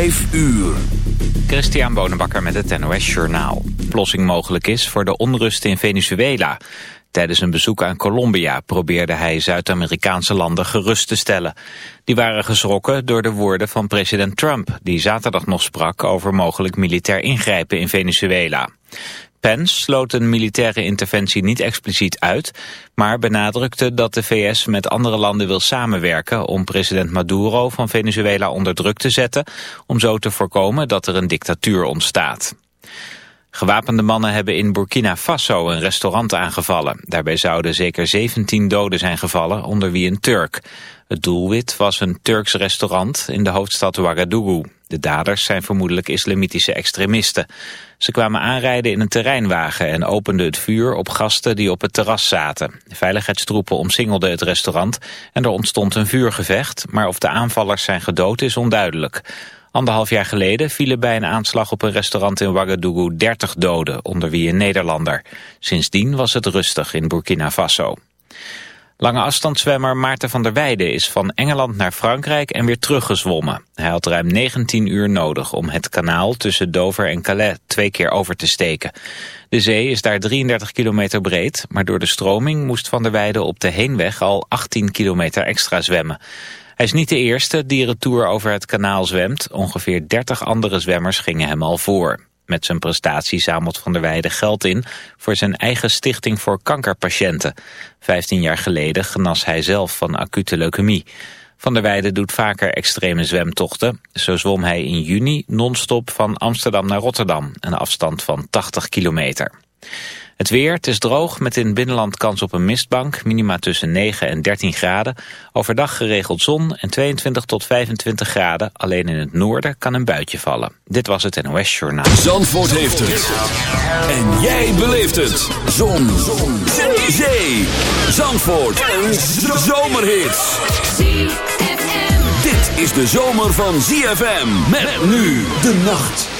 Vijf uur. Christian Bonenbakker met het NOS Journaal. Plossing mogelijk is voor de onrust in Venezuela. Tijdens een bezoek aan Colombia probeerde hij Zuid-Amerikaanse landen gerust te stellen. Die waren geschrokken door de woorden van president Trump... die zaterdag nog sprak over mogelijk militair ingrijpen in Venezuela. Pence sloot een militaire interventie niet expliciet uit, maar benadrukte dat de VS met andere landen wil samenwerken om president Maduro van Venezuela onder druk te zetten, om zo te voorkomen dat er een dictatuur ontstaat. Gewapende mannen hebben in Burkina Faso een restaurant aangevallen. Daarbij zouden zeker 17 doden zijn gevallen, onder wie een Turk. Het doelwit was een Turks restaurant in de hoofdstad Ouagadougou. De daders zijn vermoedelijk islamitische extremisten. Ze kwamen aanrijden in een terreinwagen en openden het vuur op gasten die op het terras zaten. veiligheidstroepen omsingelden het restaurant en er ontstond een vuurgevecht, maar of de aanvallers zijn gedood is onduidelijk. Anderhalf jaar geleden vielen bij een aanslag op een restaurant in Ouagadougou 30 doden, onder wie een Nederlander. Sindsdien was het rustig in Burkina Faso. Lange afstandszwemmer Maarten van der Weijden is van Engeland naar Frankrijk en weer teruggezwommen. Hij had ruim 19 uur nodig om het kanaal tussen Dover en Calais twee keer over te steken. De zee is daar 33 kilometer breed, maar door de stroming moest van der Weijden op de heenweg al 18 kilometer extra zwemmen. Hij is niet de eerste die retour over het kanaal zwemt. Ongeveer 30 andere zwemmers gingen hem al voor. Met zijn prestatie zamelt Van der Weijden geld in voor zijn eigen stichting voor kankerpatiënten. Vijftien jaar geleden genas hij zelf van acute leukemie. Van der Weijden doet vaker extreme zwemtochten. Zo zwom hij in juni non-stop van Amsterdam naar Rotterdam, een afstand van 80 kilometer. Het weer, het is droog met in binnenland kans op een mistbank. Minima tussen 9 en 13 graden. Overdag geregeld zon en 22 tot 25 graden. Alleen in het noorden kan een buitje vallen. Dit was het NOS Journaal. Zandvoort heeft het. En jij beleeft het. Zon. zon. Zee. Zee. Zandvoort. Een zomerhit. Dit is de zomer van ZFM. Met nu de nacht.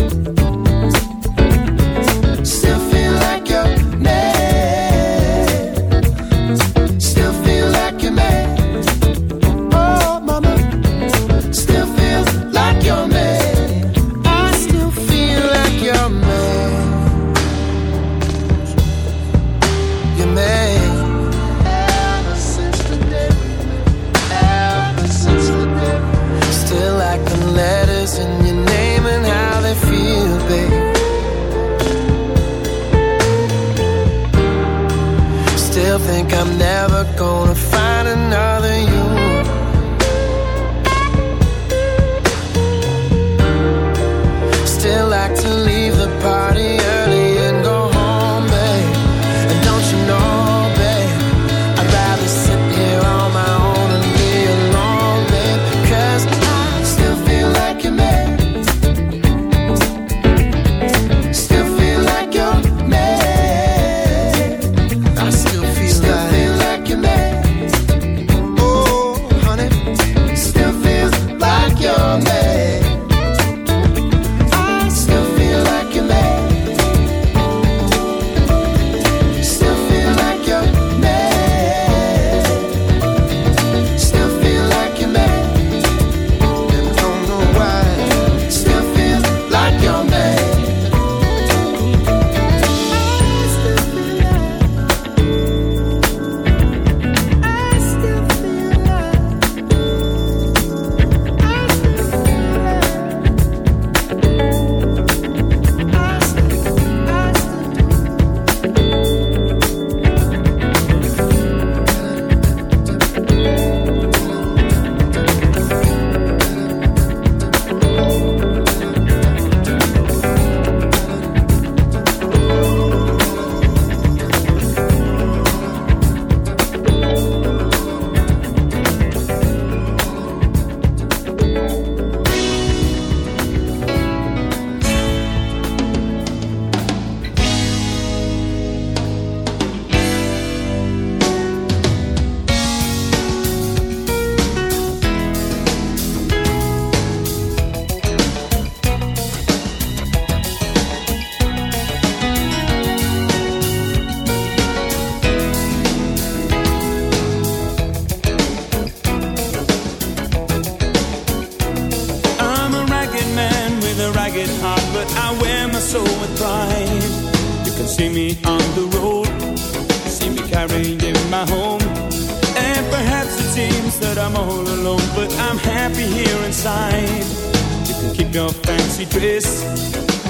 she dressed.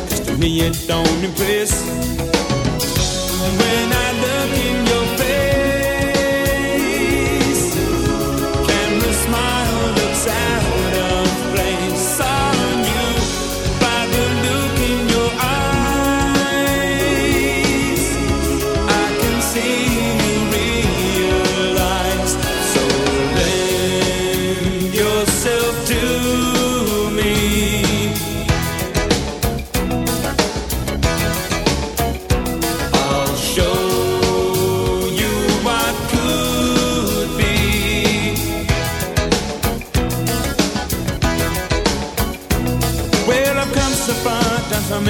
Just to me, it don't impress.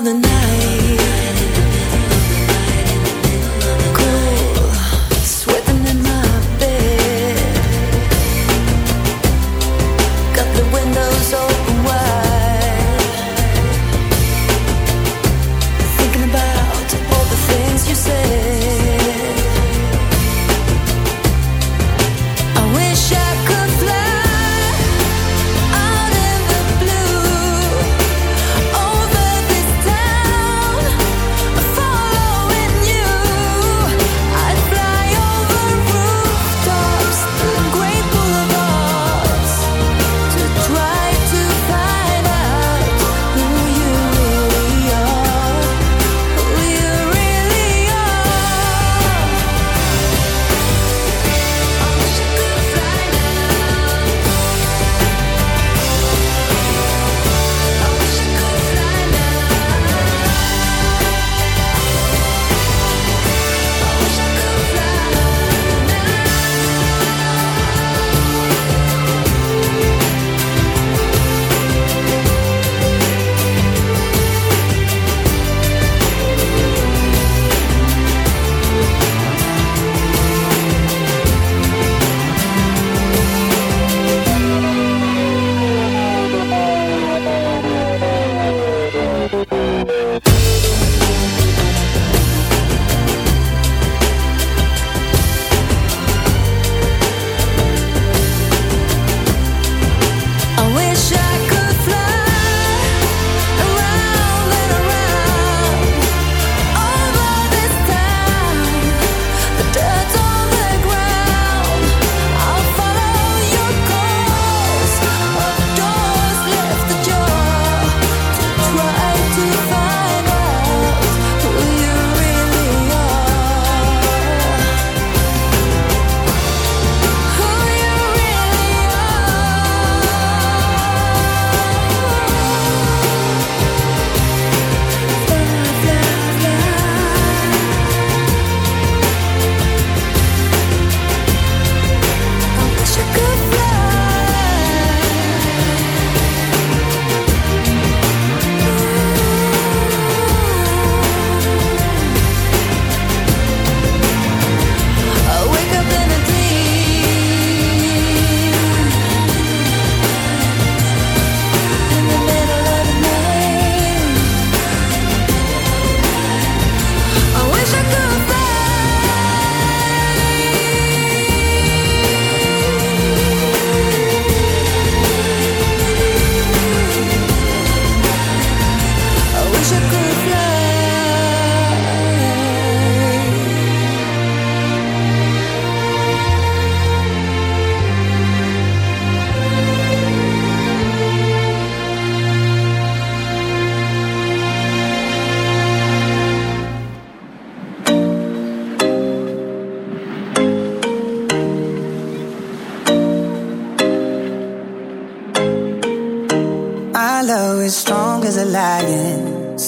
the night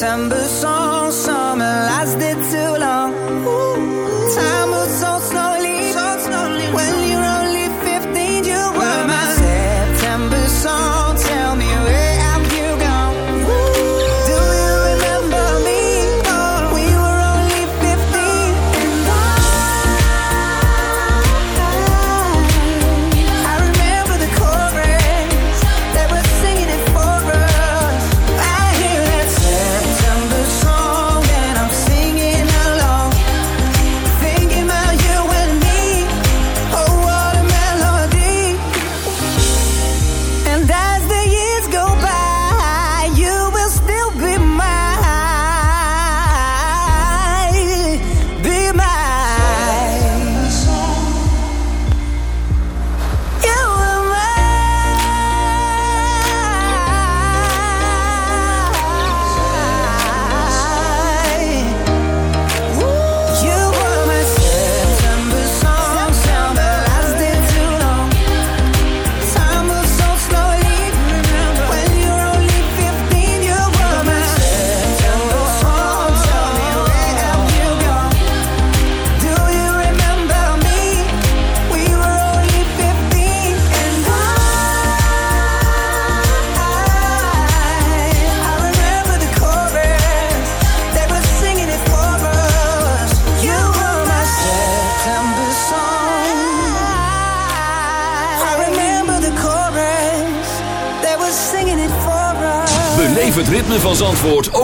September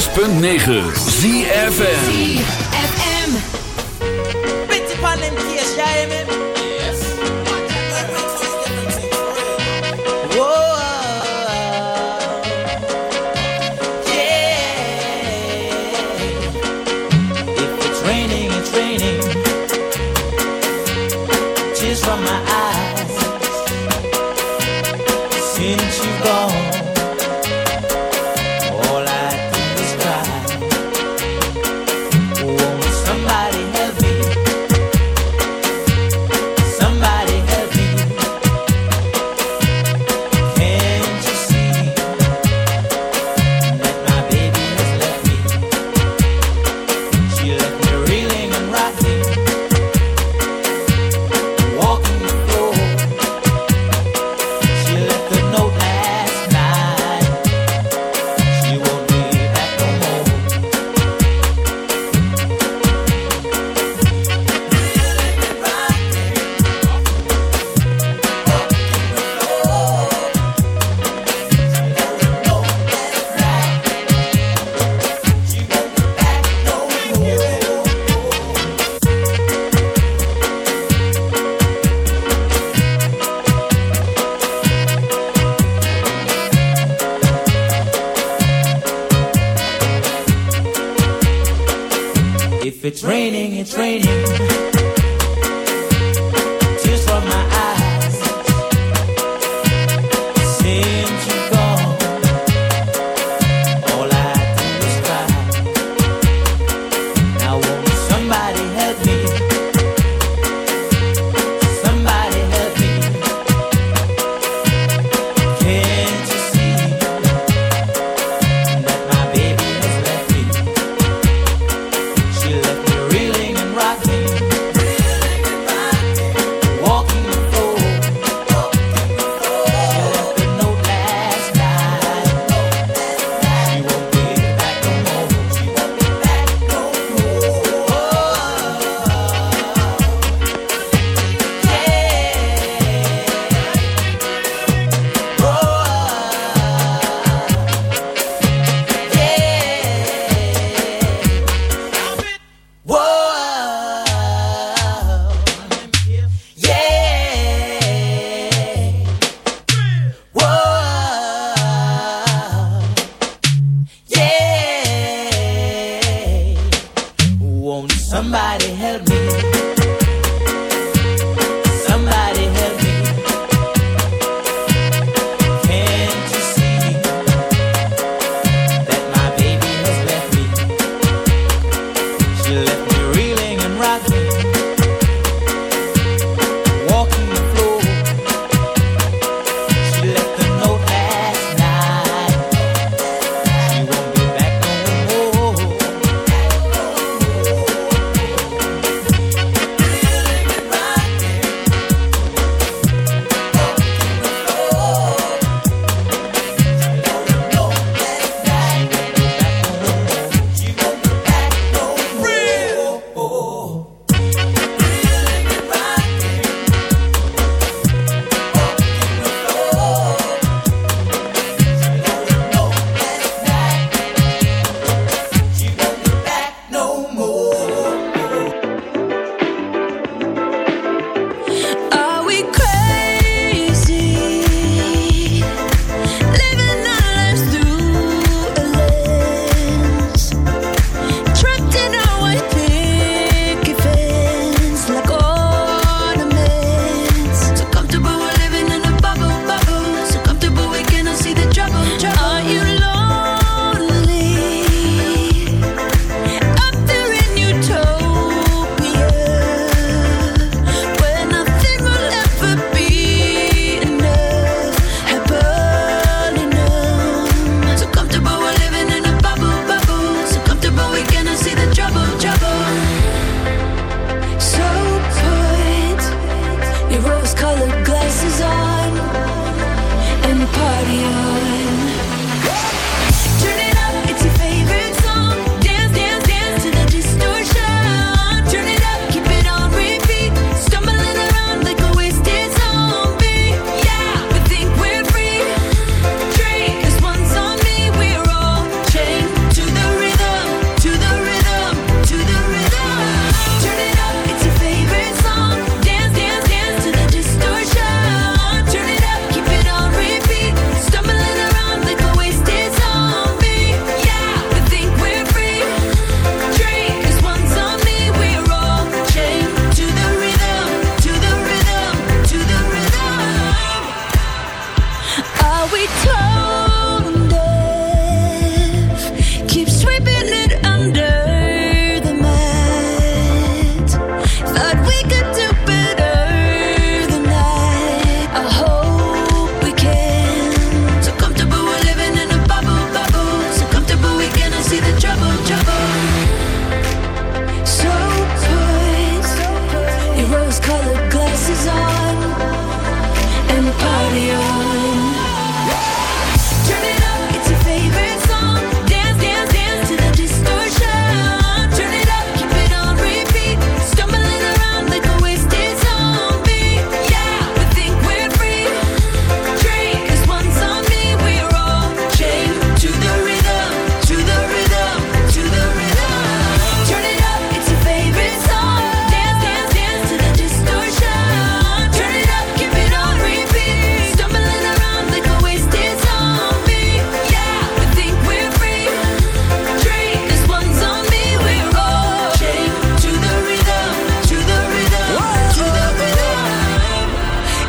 106.9 ZFN